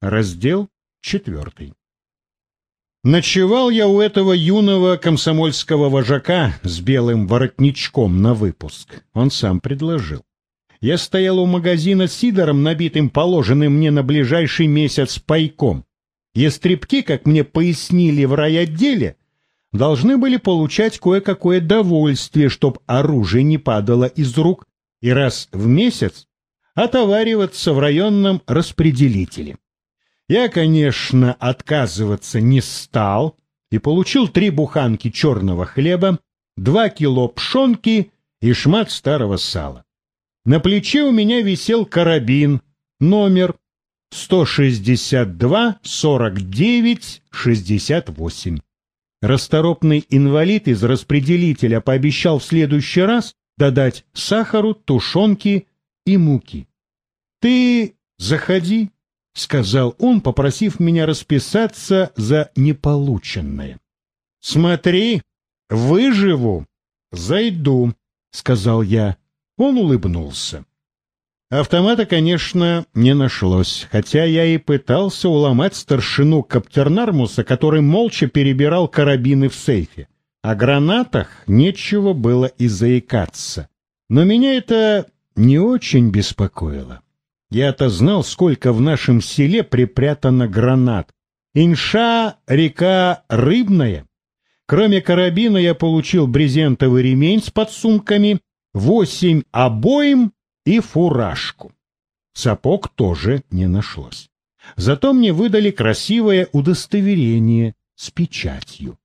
Раздел четвертый. Ночевал я у этого юного комсомольского вожака с белым воротничком на выпуск. Он сам предложил. Я стоял у магазина с сидором, набитым положенным мне на ближайший месяц пайком. Естребки, как мне пояснили в райотделе, должны были получать кое-какое довольствие, чтоб оружие не падало из рук, и раз в месяц отовариваться в районном распределителе. Я, конечно, отказываться не стал и получил три буханки черного хлеба, два кило пшенки и шмат старого сала. На плече у меня висел карабин, номер 162-49-68. Расторопный инвалид из распределителя пообещал в следующий раз додать сахару, тушенки и муки. — Ты заходи, — сказал он, попросив меня расписаться за неполученное. — Смотри, выживу, зайду, — сказал я. Он улыбнулся. Автомата, конечно, не нашлось, хотя я и пытался уломать старшину Каптернармуса, который молча перебирал карабины в сейфе. О гранатах нечего было и заикаться. Но меня это не очень беспокоило. Я-то знал, сколько в нашем селе припрятано гранат. Инша — река Рыбная. Кроме карабина я получил брезентовый ремень с подсумками, восемь обоим и фуражку. Сапог тоже не нашлось. Зато мне выдали красивое удостоверение с печатью.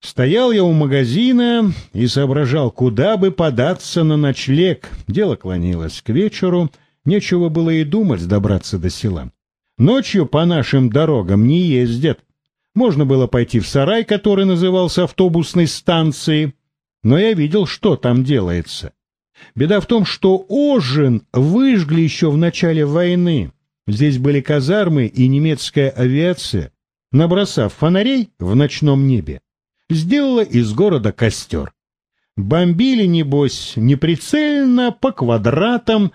Стоял я у магазина и соображал, куда бы податься на ночлег. Дело клонилось к вечеру, нечего было и думать добраться до села. Ночью по нашим дорогам не ездят. Можно было пойти в сарай, который назывался автобусной станцией, но я видел, что там делается. Беда в том, что Ожин выжгли еще в начале войны. Здесь были казармы и немецкая авиация, набросав фонарей в ночном небе, сделала из города костер. Бомбили, небось, неприцельно, по квадратам.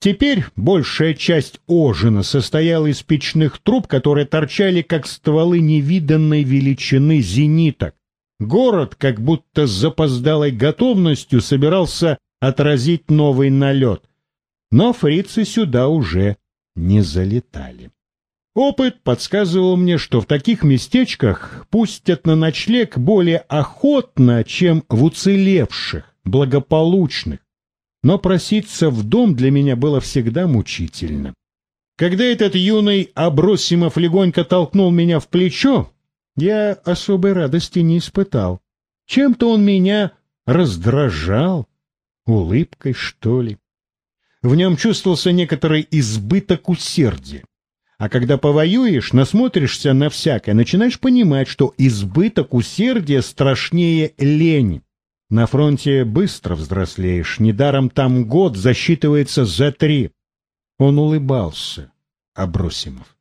Теперь большая часть Ожина состояла из печных труб, которые торчали, как стволы невиданной величины зениток. Город, как будто с запоздалой готовностью, собирался отразить новый налет. Но фрицы сюда уже не залетали. Опыт подсказывал мне, что в таких местечках пустят на ночлег более охотно, чем в уцелевших, благополучных. Но проситься в дом для меня было всегда мучительно. Когда этот юный Абросимов легонько толкнул меня в плечо, я особой радости не испытал. Чем-то он меня раздражал, улыбкой, что ли. В нем чувствовался некоторый избыток усердия. А когда повоюешь, насмотришься на всякое, начинаешь понимать, что избыток усердия страшнее лени. На фронте быстро взрослеешь, недаром там год засчитывается за три. Он улыбался, Абросимов.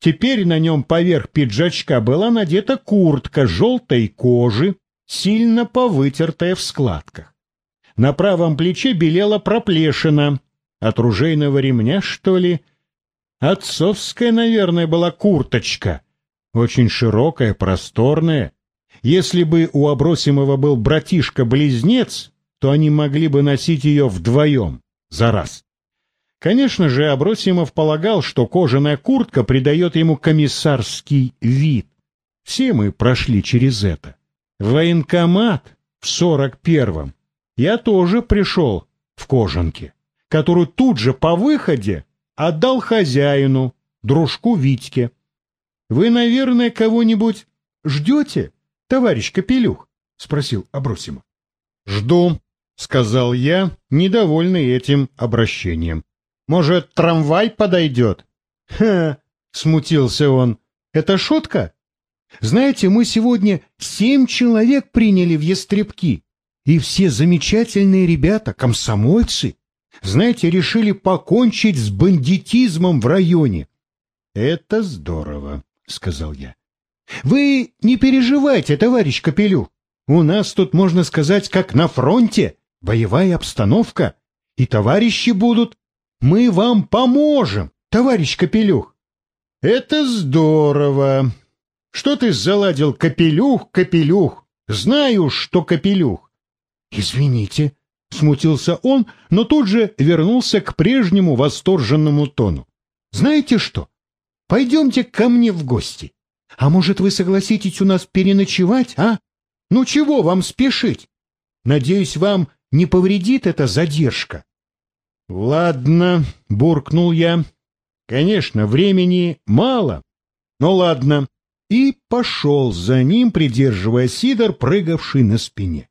Теперь на нем поверх пиджачка была надета куртка желтой кожи, сильно повытертая в складках. На правом плече белела проплешина. От ружейного ремня, что ли? Отцовская, наверное, была курточка. Очень широкая, просторная. Если бы у Абросимова был братишка-близнец, то они могли бы носить ее вдвоем, за раз. Конечно же, Абросимов полагал, что кожаная куртка придает ему комиссарский вид. Все мы прошли через это. Военкомат в сорок первом я тоже пришел в кожанке, которую тут же по выходе отдал хозяину, дружку Витьке. Вы, наверное, кого-нибудь ждете, товарищ Капелюх? — спросил Абросимов. — Жду, — сказал я, недовольный этим обращением. — Может, трамвай подойдет? — Ха! — смутился он. — Это шутка? Знаете, мы сегодня семь человек приняли в Естребки. И все замечательные ребята, комсомольцы, знаете, решили покончить с бандитизмом в районе. — Это здорово, — сказал я. — Вы не переживайте, товарищ Капелюх. У нас тут, можно сказать, как на фронте, боевая обстановка. И товарищи будут. Мы вам поможем, товарищ Капелюх. Это здорово. Что ты заладил, капелюх, капелюх? Знаю, что капелюх. Извините, смутился он, но тут же вернулся к прежнему восторженному тону. Знаете что? Пойдемте ко мне в гости. А может, вы согласитесь у нас переночевать, а? Ну чего вам спешить? Надеюсь, вам не повредит эта задержка. Ладно, буркнул я. Конечно, времени мало, но ладно. И пошел за ним, придерживая Сидор, прыгавший на спине.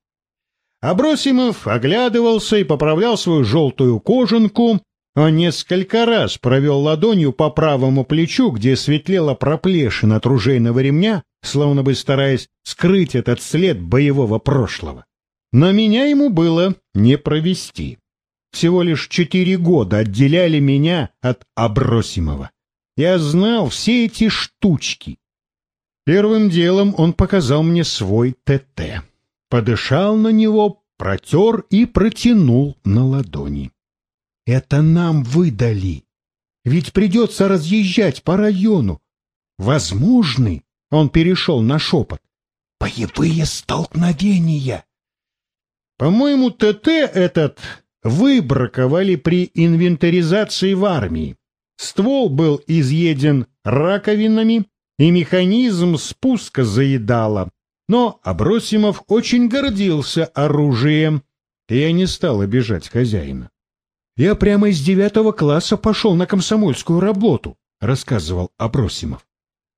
Абросимов оглядывался и поправлял свою желтую кожанку. Он несколько раз провел ладонью по правому плечу, где светлела проплешина от ружейного ремня, словно бы стараясь скрыть этот след боевого прошлого. Но меня ему было не провести. Всего лишь четыре года отделяли меня от Абросимова. Я знал все эти штучки. Первым делом он показал мне свой ТТ. Подышал на него, протер и протянул на ладони. Это нам выдали. Ведь придется разъезжать по району. Возможны, он перешел на шепот, боевые столкновения. По-моему, ТТ этот выбраковали при инвентаризации в армии. Ствол был изъеден раковинами, и механизм спуска заедало. Но Абросимов очень гордился оружием, я не стал обижать хозяина. «Я прямо из девятого класса пошел на комсомольскую работу», — рассказывал Абросимов.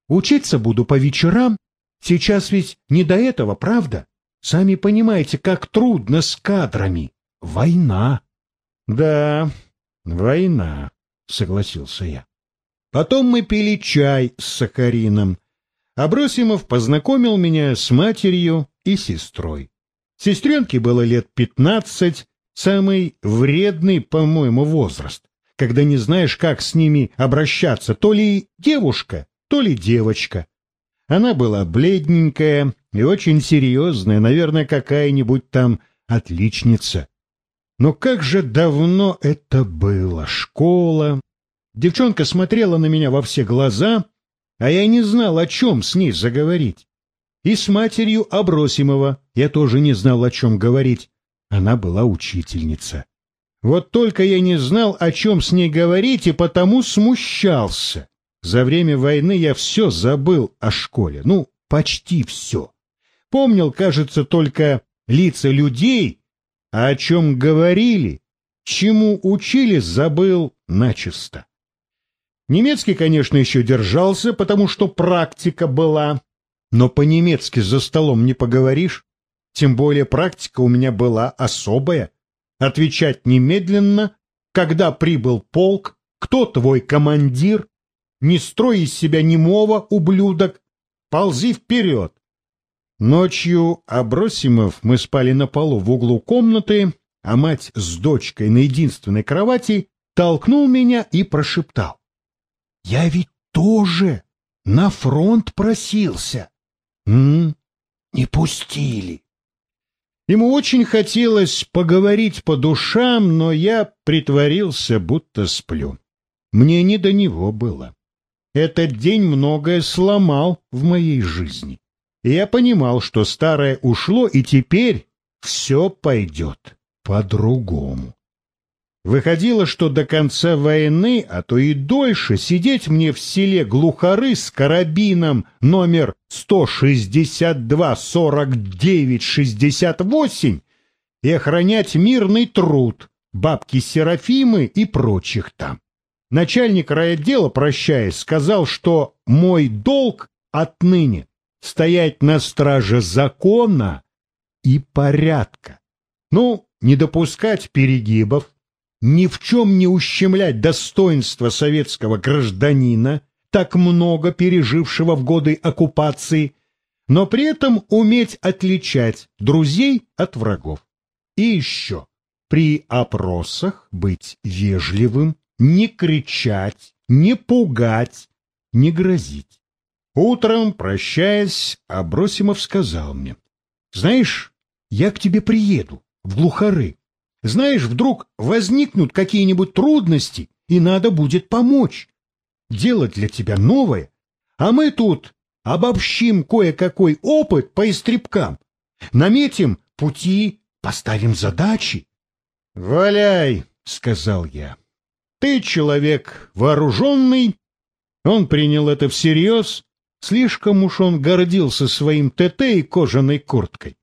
«Учиться буду по вечерам. Сейчас ведь не до этого, правда?» Сами понимаете, как трудно с кадрами. Война. Да, война, согласился я. Потом мы пили чай с сахарином. Абросимов познакомил меня с матерью и сестрой. Сестренке было лет пятнадцать, самый вредный, по-моему, возраст, когда не знаешь, как с ними обращаться, то ли девушка, то ли девочка. Она была бледненькая и очень серьезная, наверное, какая-нибудь там отличница. Но как же давно это было! Школа! Девчонка смотрела на меня во все глаза, а я не знал, о чем с ней заговорить. И с матерью Абросимова я тоже не знал, о чем говорить. Она была учительница. Вот только я не знал, о чем с ней говорить, и потому смущался. За время войны я все забыл о школе, ну, почти все. Помнил, кажется, только лица людей, а о чем говорили, чему учили, забыл начисто. Немецкий, конечно, еще держался, потому что практика была, но по-немецки за столом не поговоришь, тем более практика у меня была особая. Отвечать немедленно, когда прибыл полк, кто твой командир, не строй из себя немого, ублюдок, ползи вперед. Ночью, Абросимов, мы спали на полу в углу комнаты, а мать с дочкой на единственной кровати толкнул меня и прошептал. — Я ведь тоже на фронт просился.? Не пустили. Ему очень хотелось поговорить по душам, но я притворился, будто сплю. Мне не до него было. Этот день многое сломал в моей жизни. Я понимал, что старое ушло, и теперь все пойдет по-другому. Выходило, что до конца войны, а то и дольше, сидеть мне в селе Глухары с карабином номер 162-49-68 и охранять мирный труд бабки Серафимы и прочих там. Начальник райотдела, прощаясь, сказал, что мой долг отныне стоять на страже закона и порядка. Ну, не допускать перегибов, ни в чем не ущемлять достоинство советского гражданина, так много пережившего в годы оккупации, но при этом уметь отличать друзей от врагов. И еще, при опросах быть вежливым, не кричать, не пугать, не грозить. Утром, прощаясь, Абросимов сказал мне, «Знаешь, я к тебе приеду, в глухары. Знаешь, вдруг возникнут какие-нибудь трудности, и надо будет помочь. дело для тебя новое, а мы тут обобщим кое-какой опыт по истребкам, наметим пути, поставим задачи. — Валяй, — сказал я. — Ты человек вооруженный. Он принял это всерьез. Слишком уж он гордился своим ТТ и кожаной курткой.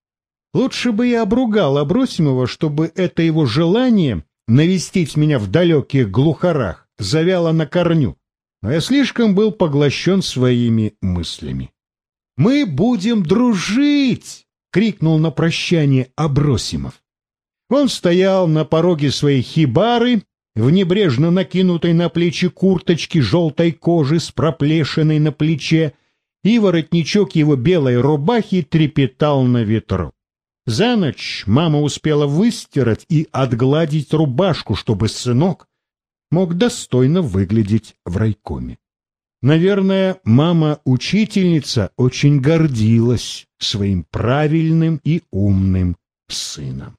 Лучше бы я обругал Абросимова, чтобы это его желание навестить меня в далеких глухарах завяло на корню. Но я слишком был поглощен своими мыслями. «Мы будем дружить!» — крикнул на прощание Абросимов. Он стоял на пороге своей хибары, в небрежно накинутой на плечи курточке желтой кожи с проплешиной на плече, и воротничок его белой рубахи трепетал на ветру. За ночь мама успела выстирать и отгладить рубашку, чтобы сынок мог достойно выглядеть в райкоме. Наверное, мама-учительница очень гордилась своим правильным и умным сыном.